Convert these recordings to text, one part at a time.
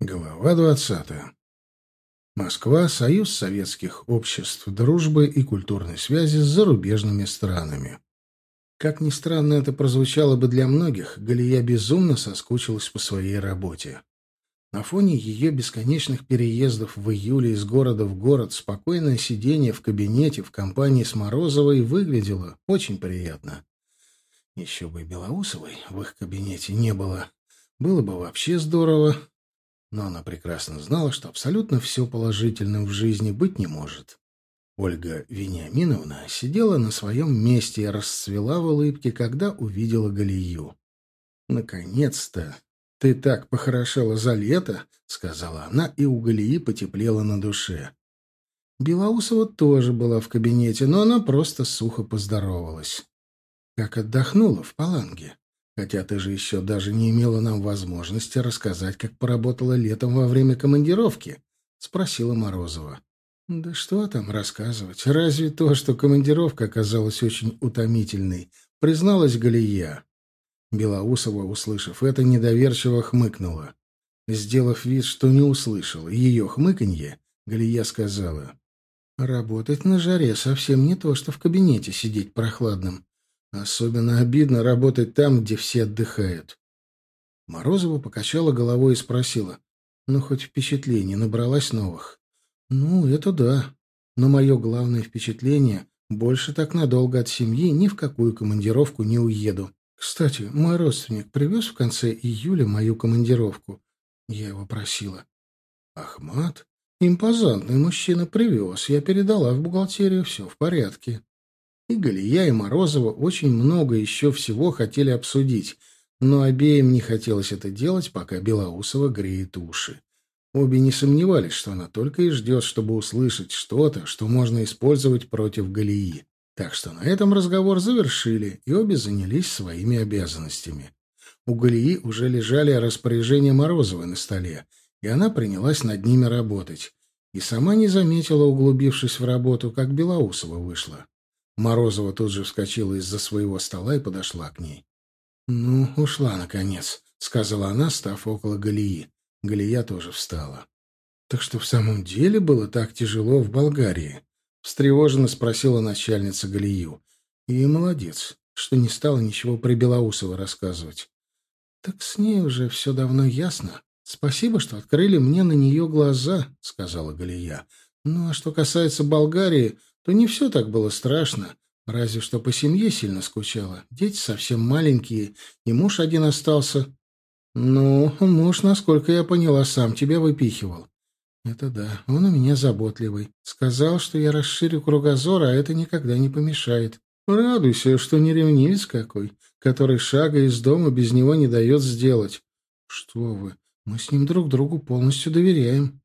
Глава двадцатая. Москва. Союз советских обществ дружбы и культурной связи с зарубежными странами. Как ни странно это прозвучало бы для многих, Галия безумно соскучилась по своей работе. На фоне ее бесконечных переездов в июле из города в город спокойное сидение в кабинете в компании с Морозовой выглядело очень приятно. Еще бы Белоусовой в их кабинете не было. Было бы вообще здорово, но она прекрасно знала, что абсолютно все положительным в жизни быть не может. Ольга Вениаминовна сидела на своем месте и расцвела в улыбке, когда увидела Галию. «Наконец-то! Ты так похорошела за лето!» — сказала она, и у Галии потеплело на душе. Белоусова тоже была в кабинете, но она просто сухо поздоровалась. «Как отдохнула в Паланге?» Хотя ты же еще даже не имела нам возможности рассказать, как поработала летом во время командировки, — спросила Морозова. — Да что там рассказывать? Разве то, что командировка оказалась очень утомительной, призналась Галия. Белоусова, услышав это, недоверчиво хмыкнула. Сделав вид, что не услышал ее хмыканье, Галия сказала, «Работать на жаре совсем не то, что в кабинете сидеть прохладным. Особенно обидно работать там, где все отдыхают. Морозова покачала головой и спросила. Ну, хоть впечатлений набралась новых. Ну, это да. Но мое главное впечатление — больше так надолго от семьи ни в какую командировку не уеду. Кстати, мой родственник привез в конце июля мою командировку. Я его просила. Ахмат? Импозантный мужчина привез. Я передала в бухгалтерию, все в порядке. И Галия, и Морозова очень много еще всего хотели обсудить, но обеим не хотелось это делать, пока Белоусова греет уши. Обе не сомневались, что она только и ждет, чтобы услышать что-то, что можно использовать против Галии. Так что на этом разговор завершили, и обе занялись своими обязанностями. У Галии уже лежали распоряжения Морозовой на столе, и она принялась над ними работать. И сама не заметила, углубившись в работу, как Белоусова вышла. Морозова тут же вскочила из-за своего стола и подошла к ней. «Ну, ушла, наконец», — сказала она, став около Галии. Галия тоже встала. «Так что в самом деле было так тяжело в Болгарии?» — встревоженно спросила начальница Галию. «И молодец, что не стала ничего про Белоусова рассказывать». «Так с ней уже все давно ясно. Спасибо, что открыли мне на нее глаза», — сказала Галия. «Ну, а что касается Болгарии, то не все так было страшно. Разве что по семье сильно скучала. Дети совсем маленькие, и муж один остался. Ну, муж, насколько я поняла, сам тебя выпихивал. Это да, он у меня заботливый. Сказал, что я расширю кругозор, а это никогда не помешает. Радуйся, что не ревнивец какой, который шага из дома без него не дает сделать. Что вы, мы с ним друг другу полностью доверяем.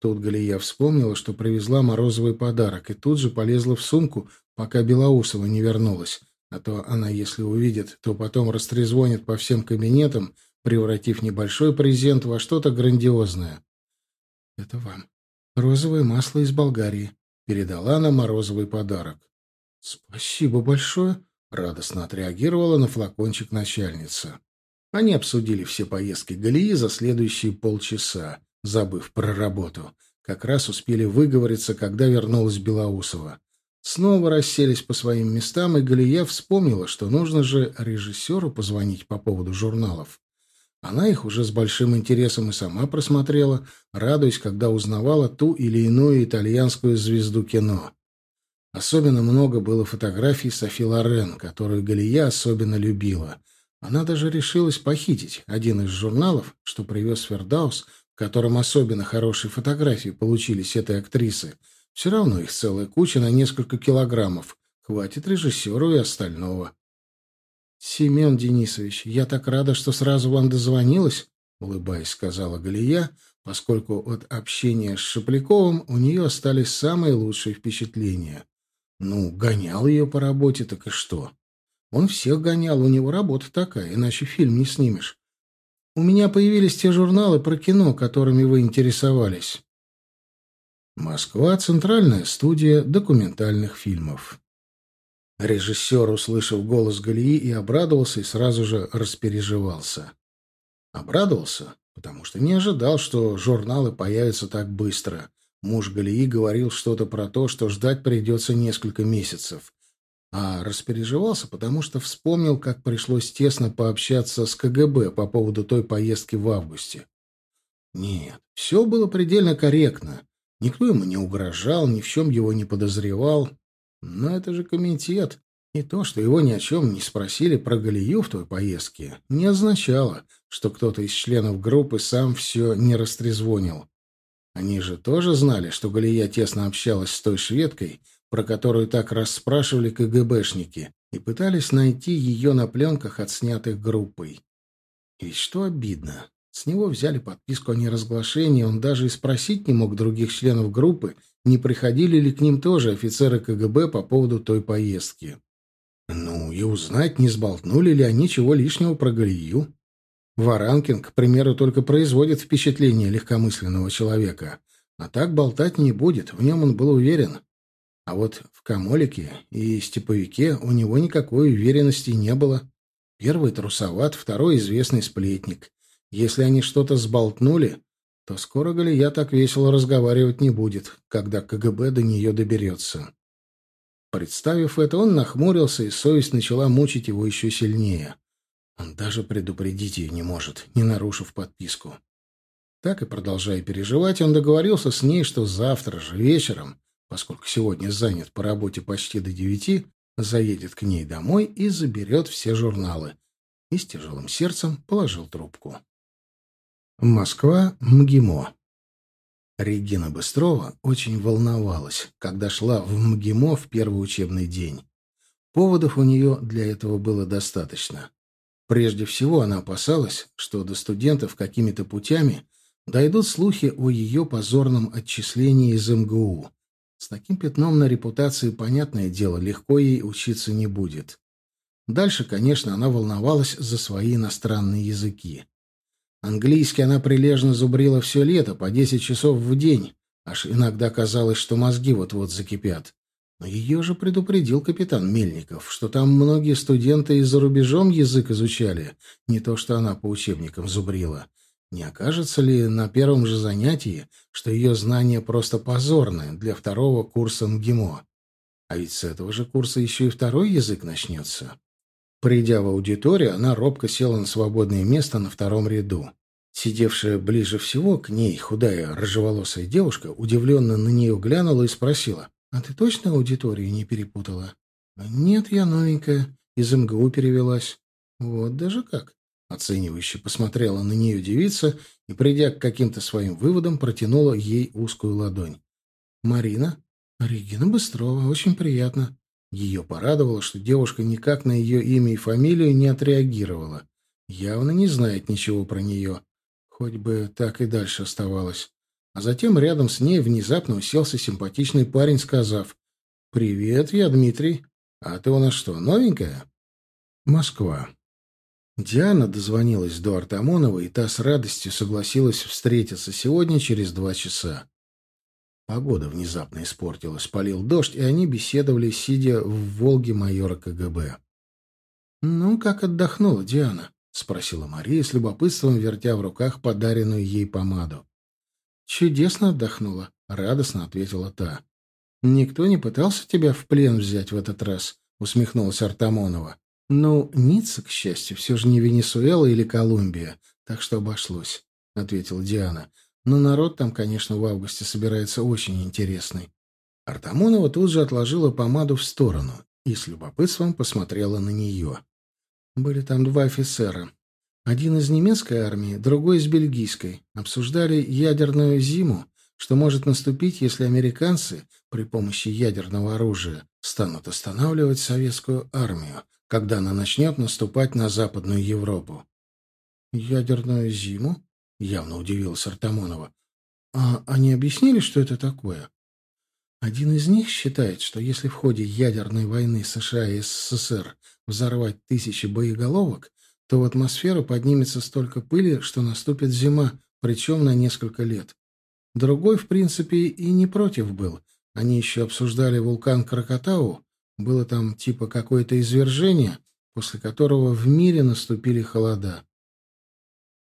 Тут Галия вспомнила, что привезла морозовый подарок, и тут же полезла в сумку, пока Белоусова не вернулась. А то она, если увидит, то потом растрезвонит по всем кабинетам, превратив небольшой презент во что-то грандиозное. — Это вам. Розовое масло из Болгарии. Передала она морозовый подарок. — Спасибо большое, — радостно отреагировала на флакончик начальница. Они обсудили все поездки Галии за следующие полчаса забыв про работу. Как раз успели выговориться, когда вернулась Белоусова. Снова расселись по своим местам, и Галия вспомнила, что нужно же режиссеру позвонить по поводу журналов. Она их уже с большим интересом и сама просмотрела, радуясь, когда узнавала ту или иную итальянскую звезду кино. Особенно много было фотографий Софи Лорен, которую Галия особенно любила. Она даже решилась похитить один из журналов, что привез Фердаус, которым особенно хорошие фотографии получились этой актрисы, все равно их целая куча на несколько килограммов. Хватит режиссеру и остального. «Семен Денисович, я так рада, что сразу вам дозвонилась», — улыбаясь, сказала Галия, поскольку от общения с Шепляковым у нее остались самые лучшие впечатления. Ну, гонял ее по работе, так и что? Он всех гонял, у него работа такая, иначе фильм не снимешь. У меня появились те журналы про кино, которыми вы интересовались. Москва. Центральная студия документальных фильмов. Режиссер, услышав голос Галии, и обрадовался, и сразу же распереживался. Обрадовался, потому что не ожидал, что журналы появятся так быстро. Муж Галии говорил что-то про то, что ждать придется несколько месяцев. А распереживался, потому что вспомнил, как пришлось тесно пообщаться с КГБ по поводу той поездки в августе. Нет, все было предельно корректно. Никто ему не угрожал, ни в чем его не подозревал. Но это же комитет. И то, что его ни о чем не спросили про Галию в той поездке, не означало, что кто-то из членов группы сам все не растрезвонил. Они же тоже знали, что Галия тесно общалась с той шведкой, про которую так расспрашивали КГБшники, и пытались найти ее на пленках, отснятых группой. И что обидно, с него взяли подписку о неразглашении, он даже и спросить не мог других членов группы, не приходили ли к ним тоже офицеры КГБ по поводу той поездки. Ну, и узнать, не сболтнули ли они чего лишнего про Галию. Варанкин, к примеру, только производит впечатление легкомысленного человека. А так болтать не будет, в нем он был уверен. А вот в Камолике и Степовике у него никакой уверенности не было. Первый трусоват, второй известный сплетник. Если они что-то сболтнули, то скоро Галия так весело разговаривать не будет, когда КГБ до нее доберется. Представив это, он нахмурился, и совесть начала мучить его еще сильнее. Он даже предупредить ее не может, не нарушив подписку. Так и продолжая переживать, он договорился с ней, что завтра же вечером, поскольку сегодня занят по работе почти до девяти, заедет к ней домой и заберет все журналы. И с тяжелым сердцем положил трубку. Москва, МГИМО. Регина Быстрова очень волновалась, когда шла в МГИМО в первый учебный день. Поводов у нее для этого было достаточно. Прежде всего, она опасалась, что до студентов какими-то путями дойдут слухи о ее позорном отчислении из МГУ. С таким пятном на репутации, понятное дело, легко ей учиться не будет. Дальше, конечно, она волновалась за свои иностранные языки. Английский она прилежно зубрила все лето, по десять часов в день. Аж иногда казалось, что мозги вот-вот закипят. Но ее же предупредил капитан Мельников, что там многие студенты и за рубежом язык изучали, не то что она по учебникам зубрила. Не окажется ли на первом же занятии, что ее знания просто позорные для второго курса МГИМО? А ведь с этого же курса еще и второй язык начнется. Придя в аудиторию, она робко села на свободное место на втором ряду. Сидевшая ближе всего к ней худая рыжеволосая девушка удивленно на нее глянула и спросила, «А ты точно аудиторию не перепутала?» «Нет, я новенькая. Из МГУ перевелась». «Вот даже как?» Оценивающе посмотрела на нее девица и, придя к каким-то своим выводам, протянула ей узкую ладонь. «Марина?» «Регина Быстрова. Очень приятно». Ее порадовало, что девушка никак на ее имя и фамилию не отреагировала. Явно не знает ничего про нее. Хоть бы так и дальше оставалось. А затем рядом с ней внезапно уселся симпатичный парень, сказав «Привет, я Дмитрий. А ты у нас что, новенькая?» Москва. Диана дозвонилась до Артамонова, и та с радостью согласилась встретиться сегодня через два часа. Погода внезапно испортилась, полил дождь, и они беседовали, сидя в «Волге» майора КГБ. «Ну, как отдохнула Диана?» — спросила Мария с любопытством, вертя в руках подаренную ей помаду. «Чудесно отдохнула», — радостно ответила та. «Никто не пытался тебя в плен взять в этот раз?» — усмехнулась Артамонова. «Ну, Ницца, к счастью, все же не Венесуэла или Колумбия, так что обошлось», — ответила Диана. «Но народ там, конечно, в августе собирается очень интересный». Артамонова тут же отложила помаду в сторону и с любопытством посмотрела на нее. Были там два офицера. Один из немецкой армии, другой из бельгийской. Обсуждали ядерную зиму, что может наступить, если американцы при помощи ядерного оружия станут останавливать советскую армию, когда она начнет наступать на Западную Европу. «Ядерную зиму?» — явно удивилась Артамонова. «А они объяснили, что это такое?» Один из них считает, что если в ходе ядерной войны США и СССР взорвать тысячи боеголовок, то в атмосферу поднимется столько пыли, что наступит зима, причем на несколько лет. Другой, в принципе, и не против был. Они еще обсуждали вулкан Кракатау. Было там типа какое-то извержение, после которого в мире наступили холода.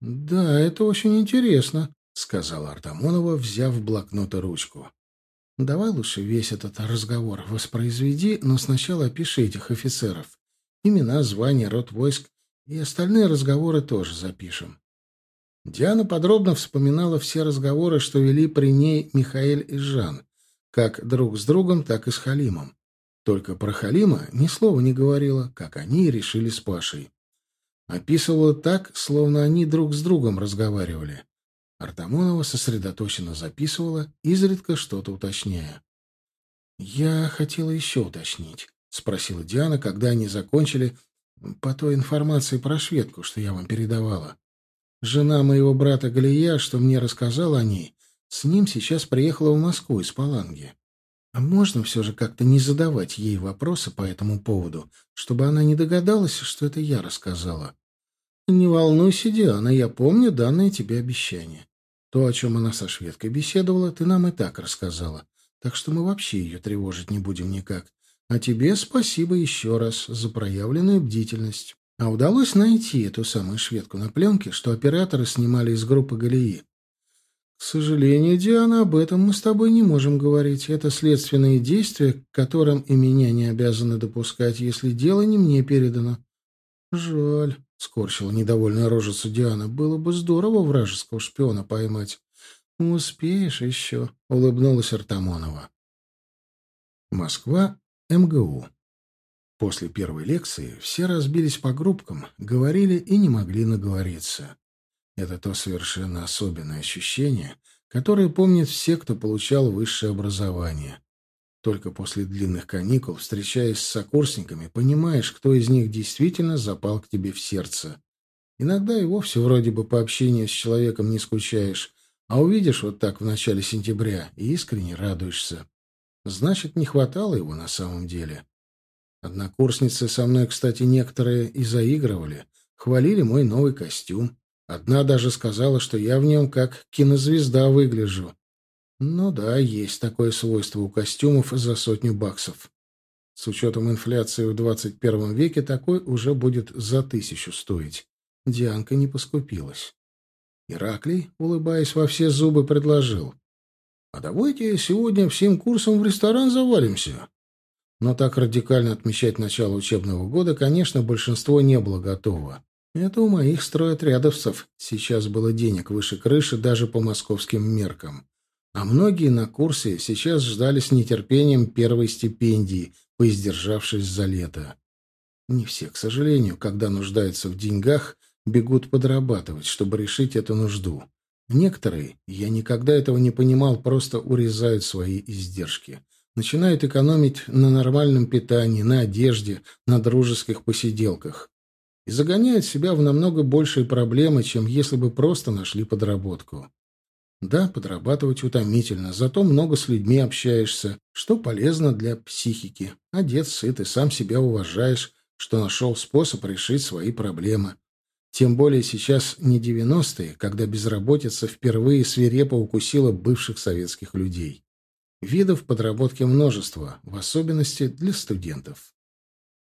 «Да, это очень интересно», — сказала Артамонова, взяв блокнот и ручку. «Давай лучше весь этот разговор воспроизведи, но сначала опиши этих офицеров. Имена, звания, род войск и остальные разговоры тоже запишем». Диана подробно вспоминала все разговоры, что вели при ней Михаэль и Жан, как друг с другом, так и с Халимом. Только про Халима ни слова не говорила, как они решили с Пашей. Описывала так, словно они друг с другом разговаривали. Артамонова сосредоточенно записывала, изредка что-то уточняя. «Я хотела еще уточнить», — спросила Диана, когда они закончили, по той информации про шведку, что я вам передавала. Жена моего брата Галия, что мне рассказала о ней, с ним сейчас приехала в Москву из Паланги. А можно все же как-то не задавать ей вопросы по этому поводу, чтобы она не догадалась, что это я рассказала? Не волнуйся, Диана, я помню данное тебе обещание. То, о чем она со шведкой беседовала, ты нам и так рассказала. Так что мы вообще ее тревожить не будем никак. А тебе спасибо еще раз за проявленную бдительность. А удалось найти эту самую шведку на пленке, что операторы снимали из группы Галии. К сожалению, Диана, об этом мы с тобой не можем говорить. Это следственные действия, к которым и меня не обязаны допускать, если дело не мне передано. Жаль, — скорчила недовольная рожицу Диана. Было бы здорово вражеского шпиона поймать. Успеешь еще, — улыбнулась Артамонова. Москва, МГУ. После первой лекции все разбились по группкам, говорили и не могли наговориться. Это то совершенно особенное ощущение, которое помнят все, кто получал высшее образование. Только после длинных каникул, встречаясь с сокурсниками, понимаешь, кто из них действительно запал к тебе в сердце. Иногда и вовсе вроде бы по общению с человеком не скучаешь, а увидишь вот так в начале сентября и искренне радуешься. Значит, не хватало его на самом деле. Однокурсницы со мной, кстати, некоторые и заигрывали, хвалили мой новый костюм. Одна даже сказала, что я в нем как кинозвезда выгляжу. Ну да, есть такое свойство у костюмов за сотню баксов. С учетом инфляции в 21 веке такой уже будет за тысячу стоить. Дианка не поскупилась. Ираклий, улыбаясь во все зубы, предложил. — А давайте сегодня всем курсом в ресторан завалимся. Но так радикально отмечать начало учебного года, конечно, большинство не было готово. Это у моих стройотрядовцев сейчас было денег выше крыши даже по московским меркам. А многие на курсе сейчас ждали с нетерпением первой стипендии, поиздержавшись за лето. Не все, к сожалению, когда нуждаются в деньгах, бегут подрабатывать, чтобы решить эту нужду. Некоторые, я никогда этого не понимал, просто урезают свои издержки начинают экономить на нормальном питании, на одежде, на дружеских посиделках. И загоняют себя в намного большие проблемы, чем если бы просто нашли подработку. Да, подрабатывать утомительно, зато много с людьми общаешься, что полезно для психики. Одет сыт и сам себя уважаешь, что нашел способ решить свои проблемы. Тем более сейчас не девяностые, когда безработица впервые свирепо укусила бывших советских людей. Видов подработки множество, в особенности для студентов.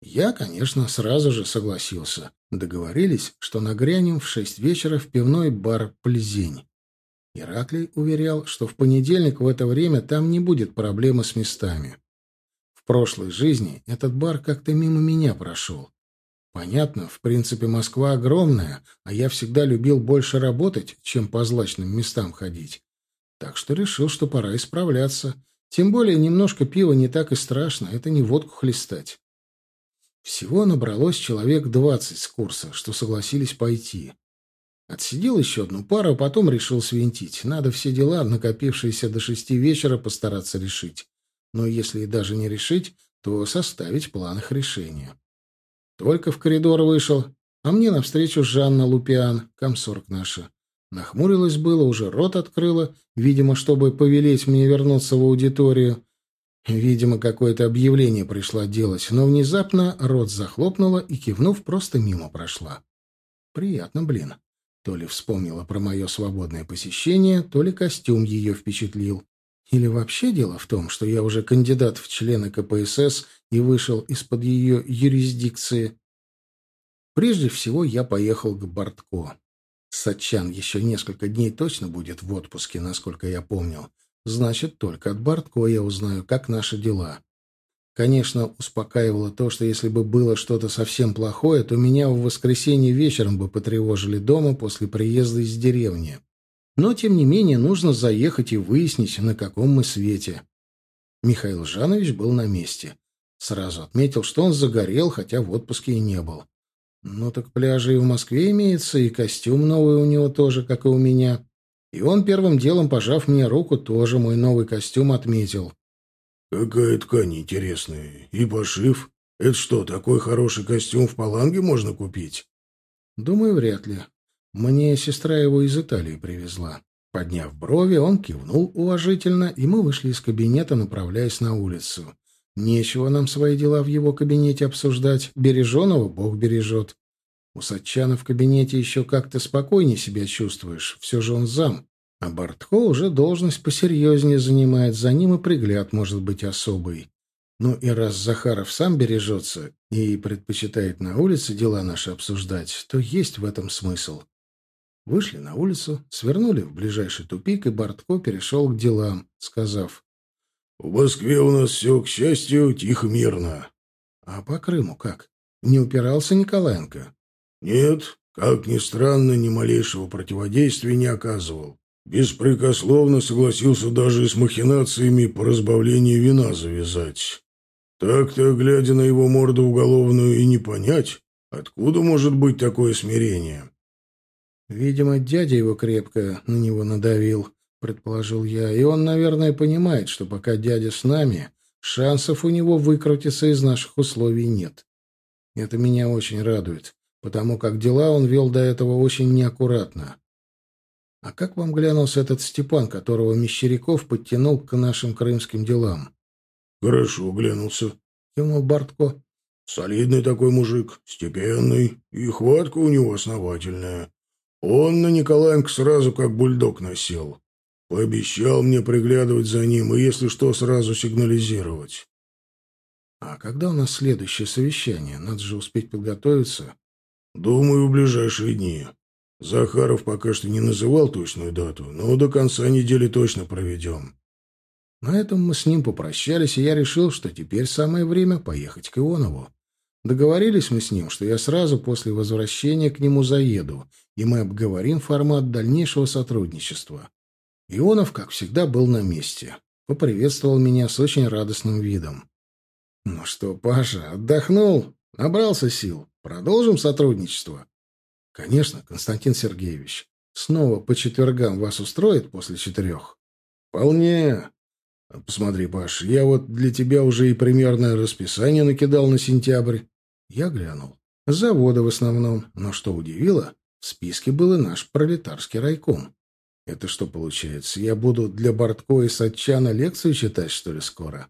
Я, конечно, сразу же согласился. Договорились, что нагрянем в шесть вечера в пивной бар «Плезень». Ираклий уверял, что в понедельник в это время там не будет проблемы с местами. В прошлой жизни этот бар как-то мимо меня прошел. Понятно, в принципе, Москва огромная, а я всегда любил больше работать, чем по злачным местам ходить. Так что решил, что пора исправляться. Тем более немножко пива не так и страшно, это не водку хлестать. Всего набралось человек двадцать с курса, что согласились пойти. Отсидел еще одну пару, а потом решил свинтить. Надо все дела, накопившиеся до шести вечера, постараться решить. Но если и даже не решить, то составить план их решения. Только в коридор вышел, а мне навстречу Жанна Лупиан, комсорг наша. Нахмурилась было, уже рот открыла, видимо, чтобы повелеть мне вернуться в аудиторию. Видимо, какое-то объявление пришла делать, но внезапно рот захлопнула и, кивнув, просто мимо прошла. Приятно, блин. То ли вспомнила про мое свободное посещение, то ли костюм ее впечатлил. Или вообще дело в том, что я уже кандидат в члены КПСС и вышел из-под ее юрисдикции. Прежде всего я поехал к Бортко. Сатчан еще несколько дней точно будет в отпуске, насколько я помнил. Значит, только от Бортко я узнаю, как наши дела. Конечно, успокаивало то, что если бы было что-то совсем плохое, то меня в воскресенье вечером бы потревожили дома после приезда из деревни. Но, тем не менее, нужно заехать и выяснить, на каком мы свете. Михаил Жанович был на месте. Сразу отметил, что он загорел, хотя в отпуске и не был. Ну так пляжи и в Москве имеется, и костюм новый у него тоже, как и у меня. И он первым делом, пожав мне руку, тоже мой новый костюм отметил. «Какая ткань интересная. И пошив. Это что, такой хороший костюм в Паланге можно купить?» «Думаю, вряд ли. Мне сестра его из Италии привезла». Подняв брови, он кивнул уважительно, и мы вышли из кабинета, направляясь на улицу. Нечего нам свои дела в его кабинете обсуждать. Береженого Бог бережет. У Сатчана в кабинете еще как-то спокойнее себя чувствуешь. Все же он зам. А Бортко уже должность посерьезнее занимает, за ним и пригляд может быть особый. Ну и раз Захаров сам бережется и предпочитает на улице дела наши обсуждать, то есть в этом смысл. Вышли на улицу, свернули в ближайший тупик, и Бортко перешел к делам, сказав, «В Москве у нас все, к счастью, тихо-мирно». «А по Крыму как? Не упирался Николаенко?» «Нет, как ни странно, ни малейшего противодействия не оказывал. Беспрекословно согласился даже с махинациями по разбавлению вина завязать. Так-то, глядя на его морду уголовную, и не понять, откуда может быть такое смирение. Видимо, дядя его крепко на него надавил, предположил я, и он, наверное, понимает, что пока дядя с нами, шансов у него выкрутиться из наших условий нет. Это меня очень радует, потому как дела он вел до этого очень неаккуратно. А как вам глянулся этот Степан, которого Мещеряков подтянул к нашим крымским делам? — Хорошо глянулся, — кивнул Бартко. — Солидный такой мужик, степенный, и хватка у него основательная. Он на Николаенко сразу как бульдог насел. Пообещал мне приглядывать за ним и, если что, сразу сигнализировать. — А когда у нас следующее совещание? Надо же успеть подготовиться. — Думаю, в ближайшие дни. Захаров пока что не называл точную дату, но до конца недели точно проведем. На этом мы с ним попрощались, и я решил, что теперь самое время поехать к Ионову. Договорились мы с ним, что я сразу после возвращения к нему заеду, и мы обговорим формат дальнейшего сотрудничества. Ионов, как всегда, был на месте. Поприветствовал меня с очень радостным видом. «Ну что, Паша, отдохнул? Набрался сил? Продолжим сотрудничество?» Конечно, Константин Сергеевич. Снова по четвергам вас устроит после четырех? Вполне. Посмотри, Паш, я вот для тебя уже и примерное расписание накидал на сентябрь. Я глянул. Заводы в основном. Но что удивило, в списке был и наш пролетарский райком. Это что получается? Я буду для Бортко и Сатчана лекцию читать, что ли, скоро?